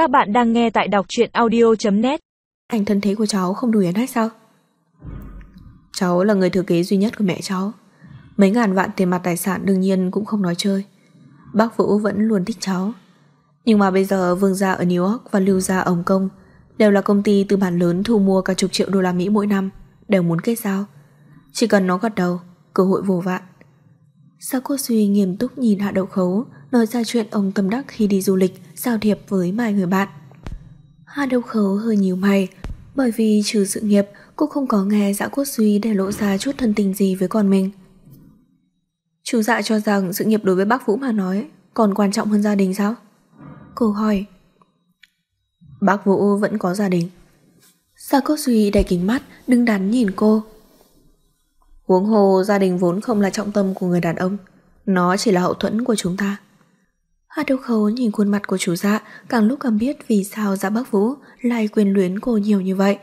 Các bạn đang nghe tại đọc truyện audio.net Anh thân thế của cháu không đủ yến hách sao? Cháu là người thừa kế duy nhất của mẹ cháu. Mấy ngàn vạn tiền mặt tài sản đương nhiên cũng không nói chơi. Bác Vũ vẫn luôn thích cháu. Nhưng mà bây giờ Vương gia ở New York và Lưu gia ở Hồng Kông đều là công ty tư bản lớn thu mua cả chục triệu đô la Mỹ mỗi năm, đều muốn kết giao. Chỉ cần nó gật đầu, cơ hội vô vạn. Sao cô suy nghiêm túc nhìn Hạ Đậu Khấu nói ra chuyện ông tâm đắc khi đi du lịch giao thiệp với mai người bạn. Hạ Đậu Khấu hơi nhíu mày bởi vì trừ sự nghiệp cô không có nghe dạ cốt suy để lộ ra chút thân tình gì với con mình. Chú dạ cho rằng sự nghiệp đối với bác Vũ mà nói còn quan trọng hơn gia đình sao? Cô hỏi. Bác Vũ vẫn có gia đình. Dạ cốt suy đầy kính mắt đứng đắn nhìn cô. Huống hồ gia đình vốn không là trọng tâm của người đàn ông Nó chỉ là hậu thuẫn của chúng ta Hạ Đậu Khấu nhìn khuôn mặt của chủ dạ Càng lúc càng biết vì sao dạ bác Vũ Lại quyền luyến cô nhiều như vậy.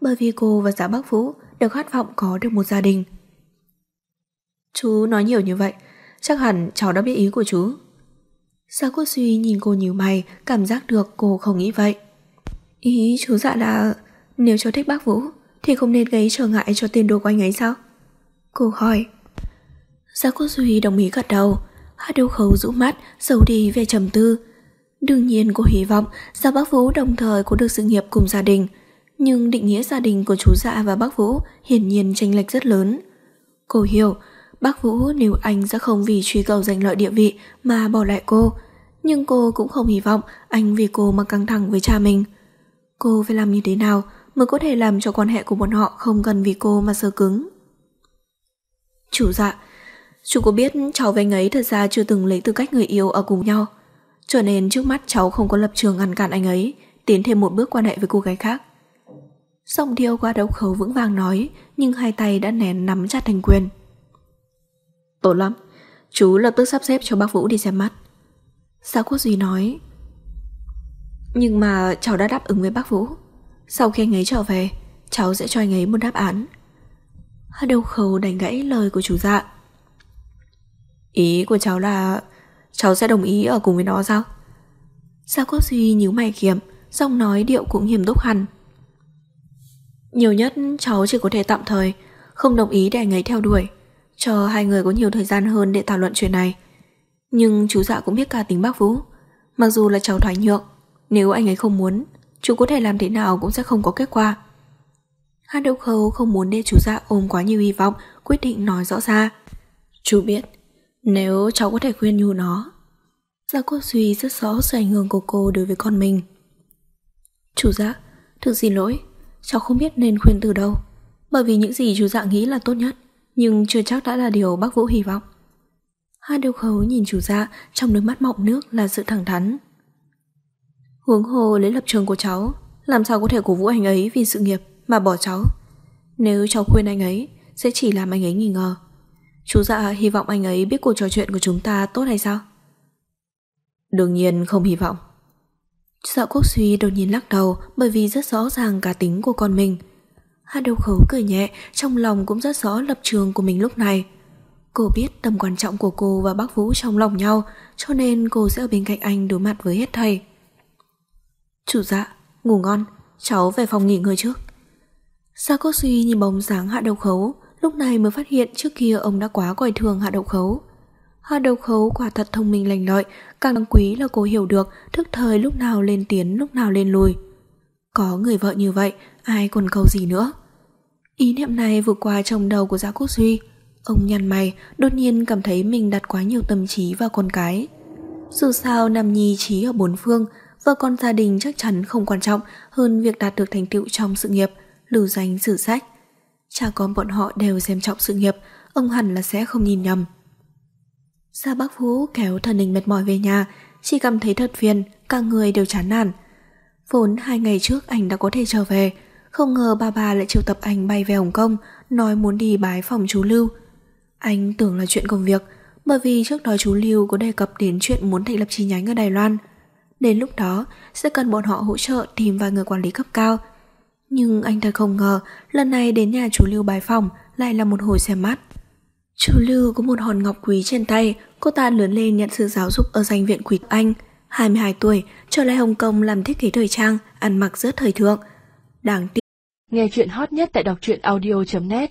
Bởi vì cô và dạ bác Vũ Đều khát vọng có được một gia đình. Chú nói nhiều như vậy, Chắc hẳn cháu đã biết ý của chú. Dạ cô suy nhìn cô nhiều mày, Cảm giác được cô không nghĩ vậy. Ý chú dạ là, Nếu cháu thích bác Vũ, Thì không nên gây trở ngại cho tiền đồ của anh ấy sao? Cô hỏi. Dạ Quốc Duy đồng ý gật đầu. Hạ Đô Khấu rũ mắt sầu đi về trầm tư. Đương nhiên cô hy vọng Gia Bác Vũ đồng thời có được sự nghiệp cùng gia đình. Nhưng định nghĩa gia đình của chú Dạ và bác Vũ Hiển nhiên tranh lệch rất lớn. Cô hiểu Bác Vũ nếu anh sẽ không vì truy cầu giành lợi địa vị Mà bỏ lại cô Nhưng cô cũng không hy vọng Anh vì cô mà căng thẳng với cha mình. Cô phải làm như thế nào Mới có thể làm cho quan hệ của bọn họ Không cần vì cô mà sơ cứng? Chủ dạ, chú có biết cháu với anh ấy thật ra chưa từng lấy tư cách người yêu ở cùng nhau. Cho nên trước mắt cháu không có lập trường ngăn cản anh ấy tiến thêm một bước quan hệ với cô gái khác. Song thiêu qua đấu khẩu vững vàng nói nhưng hai tay đã nén nắm chặt thành quyền. Tốt lắm, chú lập tức sắp xếp cho bác Vũ đi xem mắt. Sao Quốc Duy nói Nhưng mà cháu đã đáp ứng với bác Vũ Sau khi anh ấy trở về Cháu sẽ cho anh ấy một đáp án Hạ đầu khẩu đánh gãy lời của chủ dạ. Ý của cháu là cháu sẽ đồng ý ở cùng với nó sao? Sao Quốc Duy nhíu mày kiệm, giọng nói điệu cũng nghiêm túc hẳn. Nhiều nhất cháu chỉ có thể tạm thời, không đồng ý để anh ấy theo đuổi, cho hai người có nhiều thời gian hơn để thảo luận chuyện này. Nhưng chú dạ cũng biết cả tính bác Vũ, mặc dù là cháu thoái nhượng, nếu anh ấy không muốn, chú có thể làm thế nào cũng sẽ không có kết quả. Hát đậu khâu không muốn để chú dạ ôm quá nhiều hy vọng, quyết định nói rõ ra. Chú biết, nếu cháu có thể khuyên nhủ nó, Gia Quốc Duy rất rõ sự ảnh hưởng của cô đối với con mình. Chủ dạ, thực xin lỗi, cháu không biết nên khuyên từ đâu, bởi vì những gì chú dạ nghĩ là tốt nhất, nhưng chưa chắc đã là điều bác Vũ hy vọng. Hai điều khấu nhìn chủ dạ trong đôi mắt mọng nước là sự thẳng thắn. Huống hồ lấy lập trường của cháu, làm sao có thể cổ vũ anh ấy vì sự nghiệp mà bỏ cháu. Nếu cháu khuyên anh ấy, sẽ chỉ làm anh ấy nghi ngờ. Chú dạ hy vọng anh ấy biết cuộc trò chuyện của chúng ta tốt hay sao? Đương nhiên không hy vọng. Dạ quốc suy đột nhiên lắc đầu bởi vì rất rõ ràng cả tính của con mình. Hạ đầu khấu cười nhẹ, trong lòng cũng rất rõ lập trường của mình lúc này. Cô biết tầm quan trọng của cô và bác Vũ trong lòng nhau, cho nên cô sẽ ở bên cạnh anh đối mặt với hết thầy. Chủ dạ, ngủ ngon, cháu về phòng nghỉ ngơi trước. Dạ Sa Cốt Suy nhìn bóng dáng Hạ đầu Khấu, lúc này mới phát hiện trước kia ông đã quá coi thường Hạ Độc Khấu. Hạ Độc Khấu quả thật thông minh lành lợi, càng đáng quý là cô hiểu được thức thời lúc nào lên tiến lúc nào lên lùi. Có người vợ như vậy, ai còn cầu gì nữa. Ý niệm này vượt qua trong đầu của dạ Gia Cúc Duy. Ông nhăn mày, đột nhiên cảm thấy mình đặt quá nhiều tâm trí vào con cái. Dù sao nằm nhi trí ở bốn phương, vợ con gia đình chắc chắn không quan trọng hơn việc đạt được thành tựu trong sự nghiệp – lưu danh sử sách. Cha con bọn họ đều xem trọng sự nghiệp, ông hẳn là sẽ không nhìn nhầm. Sa bác Vũ kéo thần hình mệt mỏi về nhà, chỉ cảm thấy thật phiền, cả người đều chán nản. Vốn hai ngày trước anh đã có thể trở về, không ngờ ba bà lại triệu tập anh bay về Hồng Kông, nói muốn đi bái phòng chú Lưu. Anh tưởng là chuyện công việc, bởi vì trước đó chú Lưu có đề cập đến chuyện muốn thành lập chi nhánh ở Đài Loan. Đến lúc đó, sẽ cần bọn họ hỗ trợ tìm vài người quản lý cấp cao nhưng anh thật không ngờ lần này đến nhà chú Lưu bài phòng lại là một hồi xem mắt. Chú Lưu có một hòn ngọc quý trên tay, cô ta lớn lên nhận sự giáo dục ở danh viện quỷ Anh. 22 tuổi, trở lại Hồng Kông làm thiết kế thời trang, ăn mặc rất thời thượng. Đáng tiếc. Nghe chuyện hot nhất tại đọc truyện audio.net